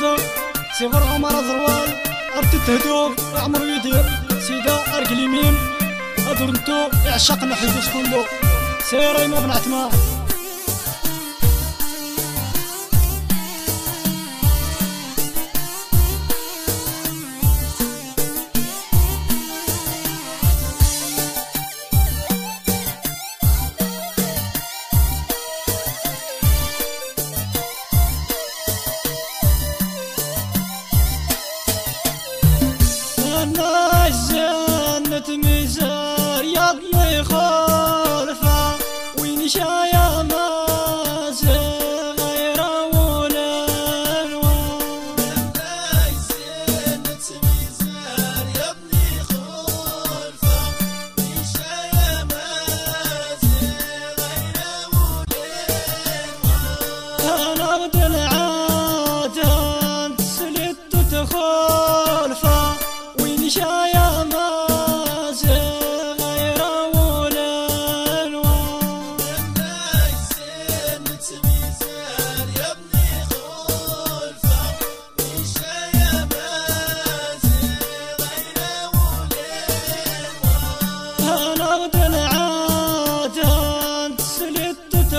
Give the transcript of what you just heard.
يزدر صغر عمر زروال أرت تهدوك عمر يدير، سيدا أرك اليمين أدرنتو يعشق نحيدوس كله. سيري ما بن عتمان الناس جنة